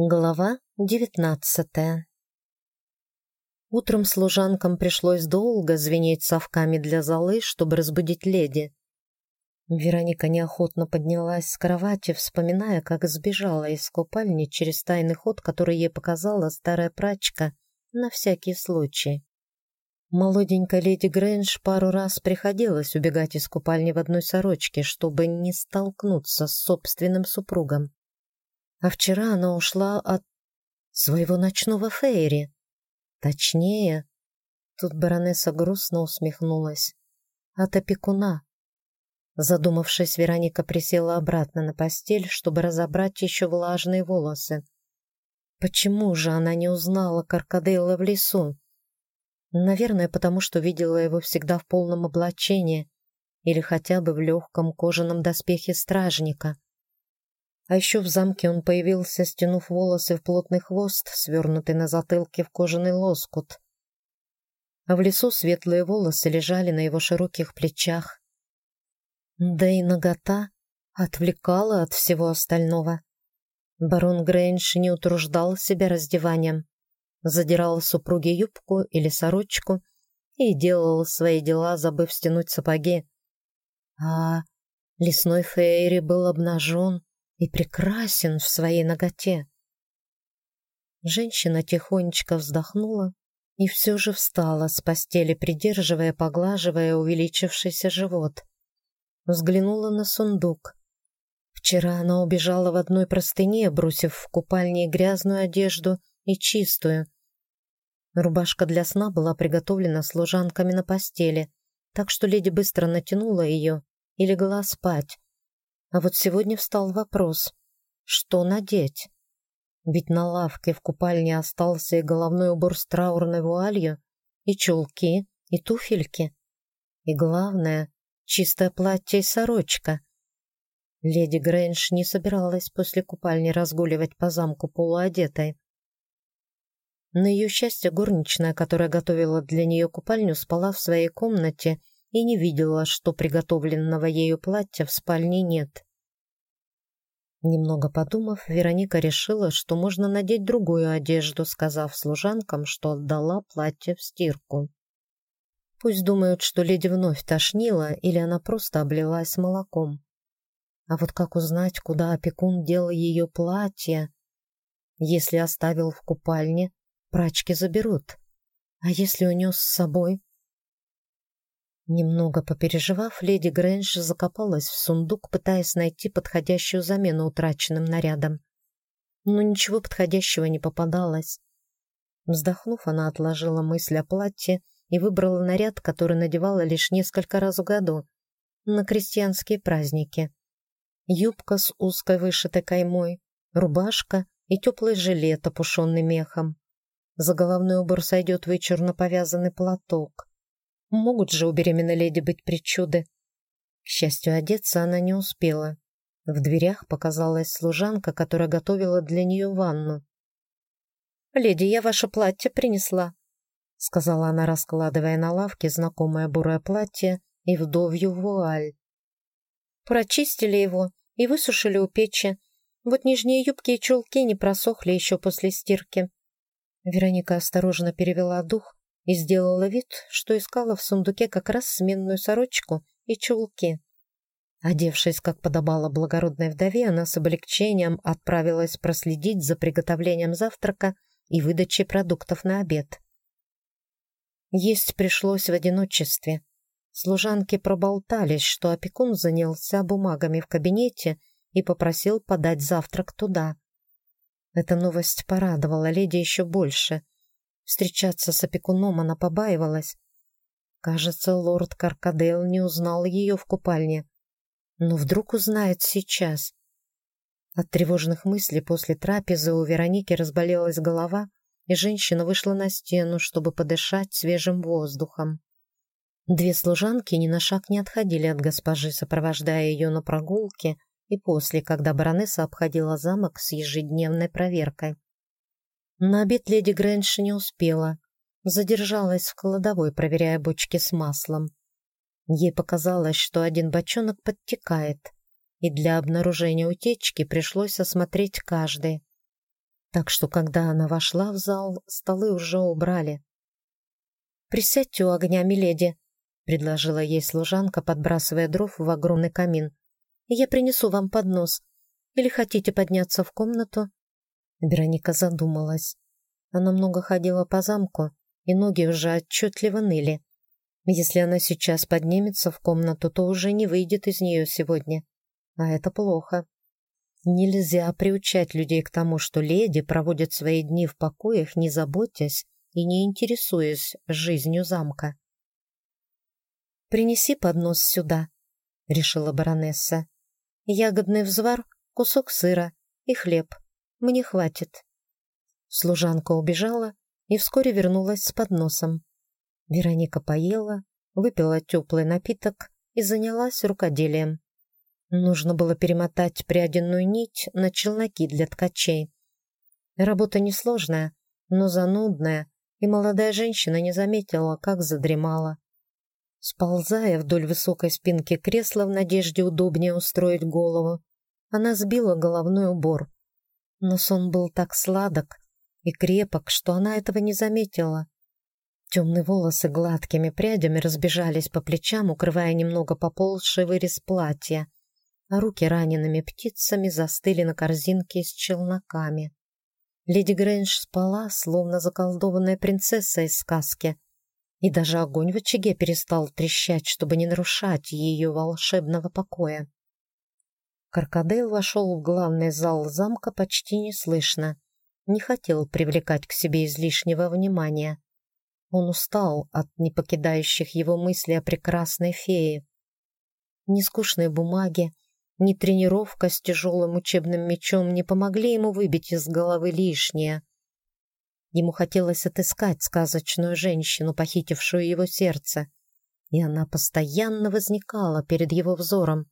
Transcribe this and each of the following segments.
Глава девятнадцатая Утром служанкам пришлось долго звенеть совками для золы, чтобы разбудить леди. Вероника неохотно поднялась с кровати, вспоминая, как сбежала из купальни через тайный ход, который ей показала старая прачка на всякий случай. Молоденькой леди Грэндж пару раз приходилось убегать из купальни в одной сорочке, чтобы не столкнуться с собственным супругом. А вчера она ушла от своего ночного фейри. Точнее, тут баронесса грустно усмехнулась, от опекуна. Задумавшись, Вероника присела обратно на постель, чтобы разобрать еще влажные волосы. Почему же она не узнала Каркадейла в лесу? Наверное, потому что видела его всегда в полном облачении или хотя бы в легком кожаном доспехе стражника. А еще в замке он появился, стянув волосы в плотный хвост, свернутый на затылке в кожаный лоскут. А в лесу светлые волосы лежали на его широких плечах. Да и нагота отвлекала от всего остального. Барон Грейнш не утруждал себя раздеванием, задирал супруге юбку или сорочку и делал свои дела, забыв стянуть сапоги. А лесной Фейри был обнажен, и прекрасен в своей ноготе. Женщина тихонечко вздохнула и все же встала с постели, придерживая, поглаживая увеличившийся живот. Взглянула на сундук. Вчера она убежала в одной простыне, бросив в купальне грязную одежду и чистую. Рубашка для сна была приготовлена служанками на постели, так что леди быстро натянула ее и легла спать, а вот сегодня встал вопрос, что надеть? Ведь на лавке в купальне остался и головной убор с траурной вуалью, и чулки, и туфельки. И главное, чистое платье и сорочка. Леди Грэндж не собиралась после купальни разгуливать по замку полуодетой. На ее счастье горничная, которая готовила для нее купальню, спала в своей комнате и не видела, что приготовленного ею платья в спальне нет. Немного подумав, Вероника решила, что можно надеть другую одежду, сказав служанкам, что отдала платье в стирку. Пусть думают, что леди вновь тошнила или она просто облилась молоком. А вот как узнать, куда опекун дел ее платье? Если оставил в купальне, прачки заберут. А если унес с собой? Немного попереживав, леди Грэндж закопалась в сундук, пытаясь найти подходящую замену утраченным нарядам. Но ничего подходящего не попадалось. Вздохнув, она отложила мысль о платье и выбрала наряд, который надевала лишь несколько раз в году, на крестьянские праздники. Юбка с узкой вышитой каймой, рубашка и теплый жилет, опушенный мехом. За головной убор сойдет вычурно повязанный платок. Могут же у беременной леди быть причуды. К счастью, одеться она не успела. В дверях показалась служанка, которая готовила для нее ванну. «Леди, я ваше платье принесла», — сказала она, раскладывая на лавке знакомое бурое платье и вдовью вуаль. «Прочистили его и высушили у печи. Вот нижние юбки и чулки не просохли еще после стирки». Вероника осторожно перевела дух и сделала вид, что искала в сундуке как раз сменную сорочку и чулки. Одевшись, как подобало благородной вдове, она с облегчением отправилась проследить за приготовлением завтрака и выдачей продуктов на обед. Есть пришлось в одиночестве. Служанки проболтались, что опекун занялся бумагами в кабинете и попросил подать завтрак туда. Эта новость порадовала леди еще больше — Встречаться с опекуном она побаивалась. Кажется, лорд Каркадейл не узнал ее в купальне. Но вдруг узнает сейчас. От тревожных мыслей после трапезы у Вероники разболелась голова, и женщина вышла на стену, чтобы подышать свежим воздухом. Две служанки ни на шаг не отходили от госпожи, сопровождая ее на прогулке и после, когда баронесса обходила замок с ежедневной проверкой. На обед леди Грэндж не успела. Задержалась в кладовой, проверяя бочки с маслом. Ей показалось, что один бочонок подтекает, и для обнаружения утечки пришлось осмотреть каждый. Так что, когда она вошла в зал, столы уже убрали. «Присядьте у огня, миледи», — предложила ей служанка, подбрасывая дров в огромный камин. «Я принесу вам поднос. Или хотите подняться в комнату?» Вероника задумалась. Она много ходила по замку, и ноги уже отчетливо ныли. Если она сейчас поднимется в комнату, то уже не выйдет из нее сегодня. А это плохо. Нельзя приучать людей к тому, что леди проводят свои дни в покоях, не заботясь и не интересуясь жизнью замка. «Принеси поднос сюда», — решила баронесса. «Ягодный взвар, кусок сыра и хлеб. Мне хватит». Служанка убежала и вскоре вернулась с подносом. Вероника поела, выпила теплый напиток и занялась рукоделием. Нужно было перемотать пряденную нить на челноки для ткачей. Работа несложная, но занудная, и молодая женщина не заметила, как задремала. Сползая вдоль высокой спинки кресла в надежде удобнее устроить голову, она сбила головной убор. Но сон был так сладок и крепок, что она этого не заметила. Темные волосы гладкими прядями разбежались по плечам, укрывая немного поползший вырез платья, а руки ранеными птицами застыли на корзинке с челноками. Леди Грэндж спала, словно заколдованная принцесса из сказки, и даже огонь в очаге перестал трещать, чтобы не нарушать ее волшебного покоя. Каркадейл вошел в главный зал замка почти неслышно, не хотел привлекать к себе излишнего внимания. Он устал от непокидающих его мыслей о прекрасной фее. Ни скучные бумаги, ни тренировка с тяжелым учебным мечом не помогли ему выбить из головы лишнее. Ему хотелось отыскать сказочную женщину, похитившую его сердце, и она постоянно возникала перед его взором.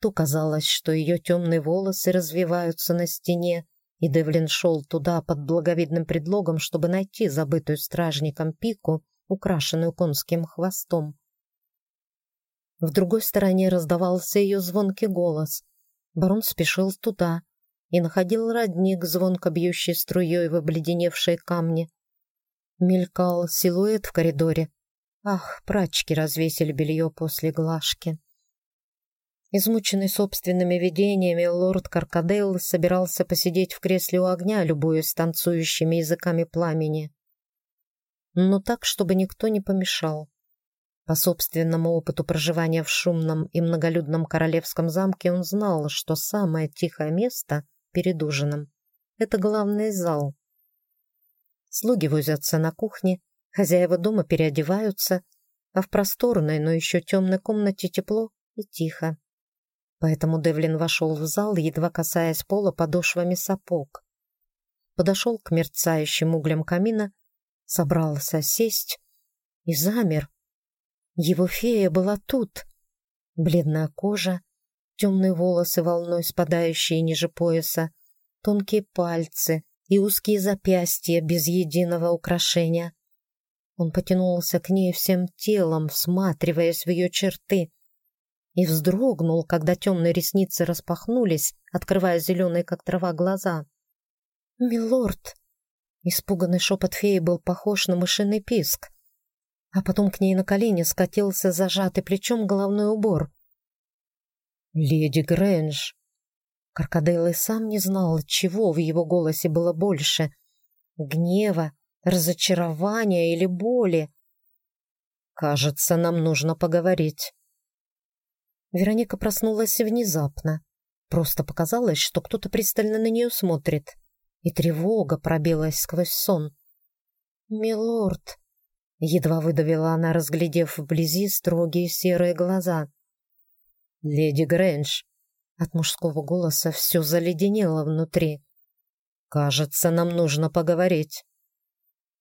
То казалось, что ее темные волосы развиваются на стене, и Девлин шел туда под благовидным предлогом, чтобы найти забытую стражником пику, украшенную конским хвостом. В другой стороне раздавался ее звонкий голос. Барон спешил туда и находил родник, звонко бьющий струей в обледеневшие камни. Мелькал силуэт в коридоре. Ах, прачки развесили белье после глажки. Измученный собственными видениями, лорд Каркадейл собирался посидеть в кресле у огня, любуясь танцующими языками пламени. Но так, чтобы никто не помешал. По собственному опыту проживания в шумном и многолюдном королевском замке он знал, что самое тихое место перед ужином — это главный зал. Слуги возятся на кухне, хозяева дома переодеваются, а в просторной, но еще темной комнате тепло и тихо. Поэтому Девлин вошел в зал, едва касаясь пола подошвами сапог. Подошел к мерцающим углям камина, собрался сесть и замер, его фея была тут. Бледная кожа, темные волосы волной спадающие ниже пояса, тонкие пальцы и узкие запястья без единого украшения. Он потянулся к ней всем телом, всматриваясь в ее черты, и вздрогнул, когда темные ресницы распахнулись, открывая зеленые, как трава, глаза. «Милорд!» Испуганный шепот феи был похож на мышиный писк а потом к ней на колени скатился зажатый плечом головной убор. «Леди Грэндж!» Каркадейл и сам не знал, чего в его голосе было больше — гнева, разочарования или боли. «Кажется, нам нужно поговорить». Вероника проснулась внезапно. Просто показалось, что кто-то пристально на нее смотрит, и тревога пробилась сквозь сон. «Милорд!» Едва выдавила она, разглядев вблизи строгие серые глаза. «Леди Грэндж!» От мужского голоса все заледенело внутри. «Кажется, нам нужно поговорить».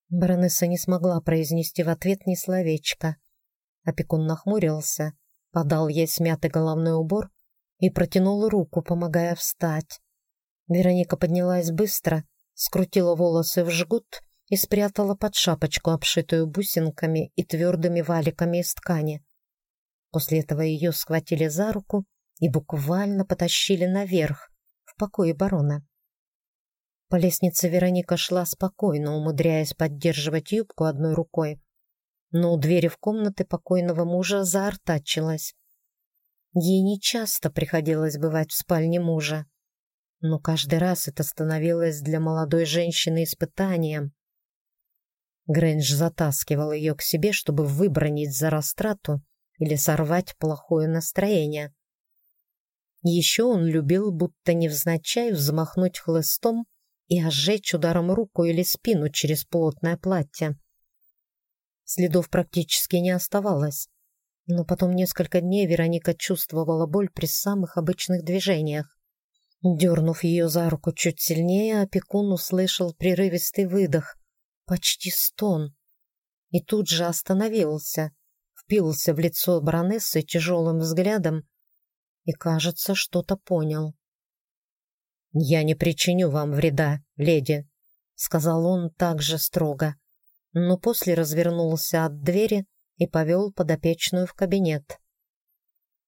Баронесса не смогла произнести в ответ ни словечка. Опекун нахмурился, подал ей смятый головной убор и протянул руку, помогая встать. Вероника поднялась быстро, скрутила волосы в жгут и спрятала под шапочку, обшитую бусинками и твердыми валиками из ткани. После этого ее схватили за руку и буквально потащили наверх, в покое барона. По лестнице Вероника шла спокойно, умудряясь поддерживать юбку одной рукой, но у двери в комнаты покойного мужа заортачилась. Ей нечасто приходилось бывать в спальне мужа, но каждый раз это становилось для молодой женщины испытанием. Грэндж затаскивал ее к себе, чтобы выбронить за растрату или сорвать плохое настроение. Еще он любил, будто невзначай, взмахнуть хлыстом и ожечь ударом руку или спину через плотное платье. Следов практически не оставалось, но потом несколько дней Вероника чувствовала боль при самых обычных движениях. Дернув ее за руку чуть сильнее, опекун услышал прерывистый выдох, почти стон, и тут же остановился, впился в лицо баронессы тяжелым взглядом и, кажется, что-то понял. «Я не причиню вам вреда, леди», — сказал он также строго, но после развернулся от двери и повел подопечную в кабинет.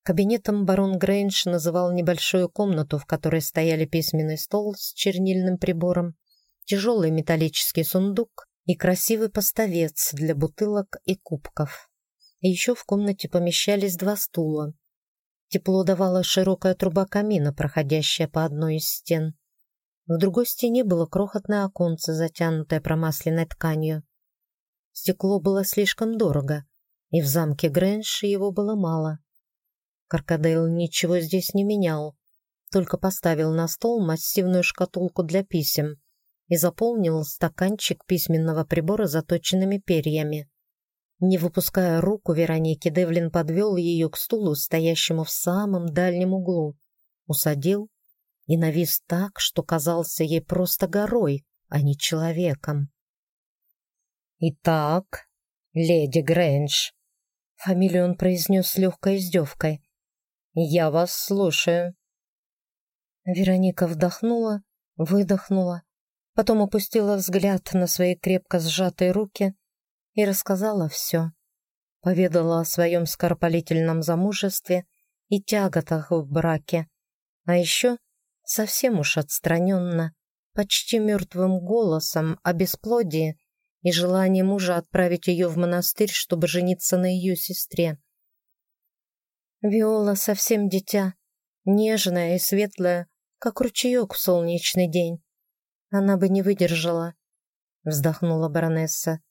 Кабинетом барон Грейндж называл небольшую комнату, в которой стояли письменный стол с чернильным прибором, тяжелый металлический сундук и красивый поставец для бутылок и кубков. еще в комнате помещались два стула. Тепло давала широкая труба камина, проходящая по одной из стен. В другой стене было крохотное оконце, затянутое промасленной тканью. Стекло было слишком дорого, и в замке Грэндж его было мало. Каркадейл ничего здесь не менял, только поставил на стол массивную шкатулку для писем и заполнил стаканчик письменного прибора заточенными перьями. Не выпуская руку Вероники, Девлин подвел ее к стулу, стоящему в самом дальнем углу, усадил и навис так, что казался ей просто горой, а не человеком. «Итак, леди Грэндж», — фамилию он произнес с легкой издевкой, — «я вас слушаю». Вероника вдохнула, выдохнула, потом опустила взгляд на свои крепко сжатые руки и рассказала все. Поведала о своем скоропалительном замужестве и тяготах в браке, а еще совсем уж отстраненно, почти мертвым голосом о бесплодии и желании мужа отправить ее в монастырь, чтобы жениться на ее сестре. Виола совсем дитя, нежная и светлая, как ручеек в солнечный день. Она бы не выдержала, вздохнула баронесса.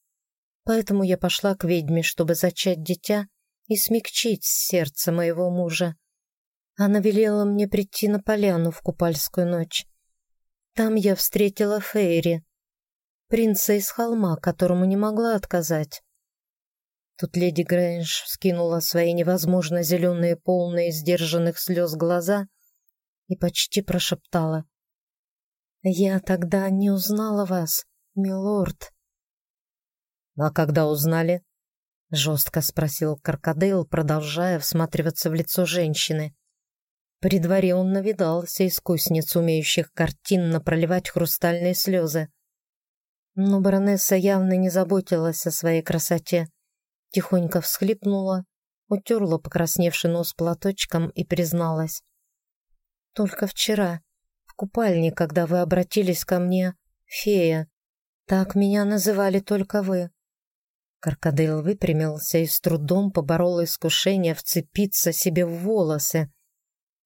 Поэтому я пошла к ведьме, чтобы зачать дитя и смягчить сердце моего мужа. Она велела мне прийти на поляну в купальскую ночь. Там я встретила Фейри, принца из холма, которому не могла отказать. Тут леди Грэндж скинула свои невозможно зеленые, полные сдержанных слез глаза и почти прошептала. «Я тогда не узнала вас, милорд». «А когда узнали?» — жестко спросил Каркадейл, продолжая всматриваться в лицо женщины. При дворе он навидался искусниц, умеющих картинно проливать хрустальные слезы. Но баронесса явно не заботилась о своей красоте. Тихонько всхлипнула, утерла покрасневший нос платочком и призналась. «Только вчера, купальне, когда вы обратились ко мне, фея. Так меня называли только вы». Каркадейл выпрямился и с трудом поборол искушение вцепиться себе в волосы.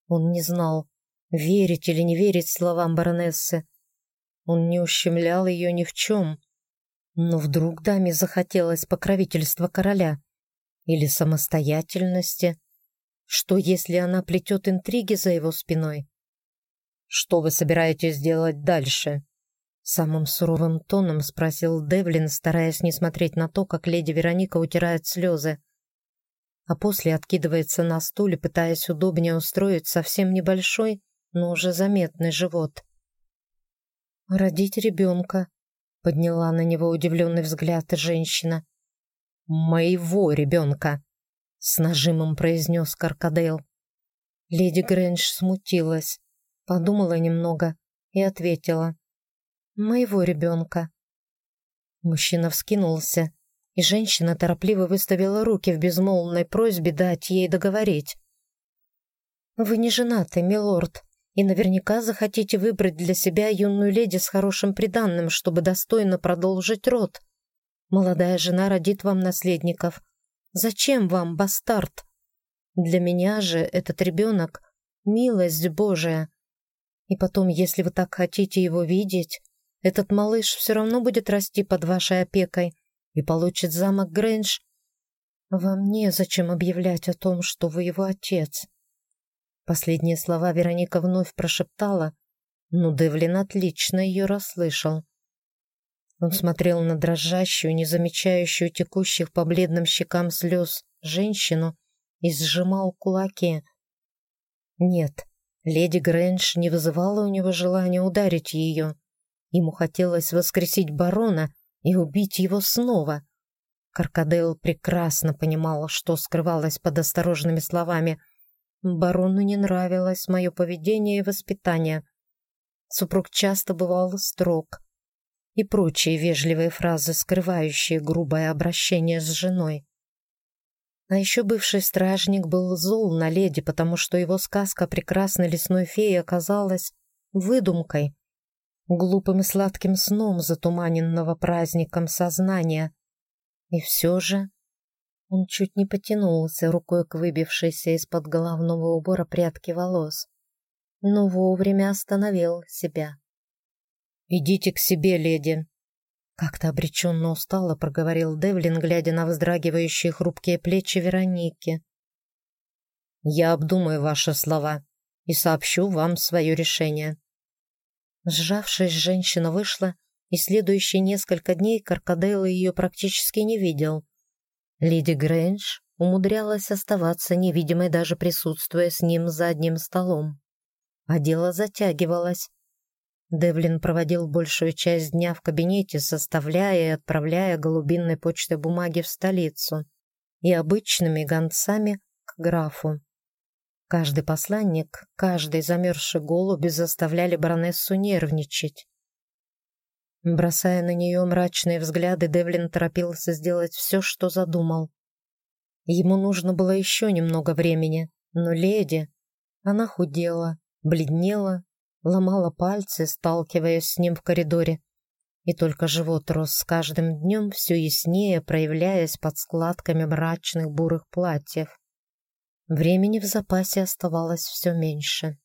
Он не знал, верить или не верить словам баронессы. Он не ущемлял ее ни в чем. Но вдруг даме захотелось покровительства короля или самостоятельности. Что, если она плетет интриги за его спиной? «Что вы собираетесь делать дальше?» Самым суровым тоном спросил Девлин, стараясь не смотреть на то, как леди Вероника утирает слезы. А после откидывается на стуле, пытаясь удобнее устроить совсем небольшой, но уже заметный живот. «Родить ребенка», — подняла на него удивленный взгляд женщина. «Моего ребенка», — с нажимом произнес Каркадейл. Леди Грэндж смутилась. Подумала немного и ответила. «Моего ребенка». Мужчина вскинулся, и женщина торопливо выставила руки в безмолвной просьбе дать ей договорить. «Вы не женаты, милорд, И наверняка захотите выбрать для себя юную леди с хорошим приданным, чтобы достойно продолжить род. Молодая жена родит вам наследников. Зачем вам бастард? Для меня же этот ребенок — милость Божия. И потом, если вы так хотите его видеть, этот малыш все равно будет расти под вашей опекой и получит замок Грэндж. Вам незачем объявлять о том, что вы его отец. Последние слова Вероника вновь прошептала, но Девлин отлично ее расслышал. Он смотрел на дрожащую, не замечающую текущих по бледным щекам слез женщину и сжимал кулаки. Нет, леди Грэндж не вызывала у него желания ударить ее. Ему хотелось воскресить барона и убить его снова. Каркадейл прекрасно понимал, что скрывалось под осторожными словами. Барону не нравилось мое поведение и воспитание. Супруг часто бывал строг. И прочие вежливые фразы, скрывающие грубое обращение с женой. А еще бывший стражник был зол на леди, потому что его сказка прекрасной лесной феи оказалась выдумкой, глупым и сладким сном затуманенного праздником сознания. И все же он чуть не потянулся рукой к выбившейся из-под головного убора прядке волос, но вовремя остановил себя. «Идите к себе, леди!» Как-то обреченно устало проговорил Девлин, глядя на вздрагивающие хрупкие плечи Вероники. «Я обдумаю ваши слова и сообщу вам свое решение». Сжавшись, женщина вышла, и следующие несколько дней Каркадейл ее практически не видел. Леди Грэндж умудрялась оставаться невидимой, даже присутствуя с ним за одним столом. А дело затягивалось. Девлин проводил большую часть дня в кабинете, составляя и отправляя голубинной почтой бумаги в столицу и обычными гонцами к графу. Каждый посланник, каждый замерзший голуби заставляли баронессу нервничать. Бросая на нее мрачные взгляды, Девлин торопился сделать все, что задумал. Ему нужно было еще немного времени, но леди... Она худела, бледнела, ломала пальцы, сталкиваясь с ним в коридоре. И только живот рос с каждым днем все яснее, проявляясь под складками мрачных бурых платьев. Времени в запасе оставалось все меньше.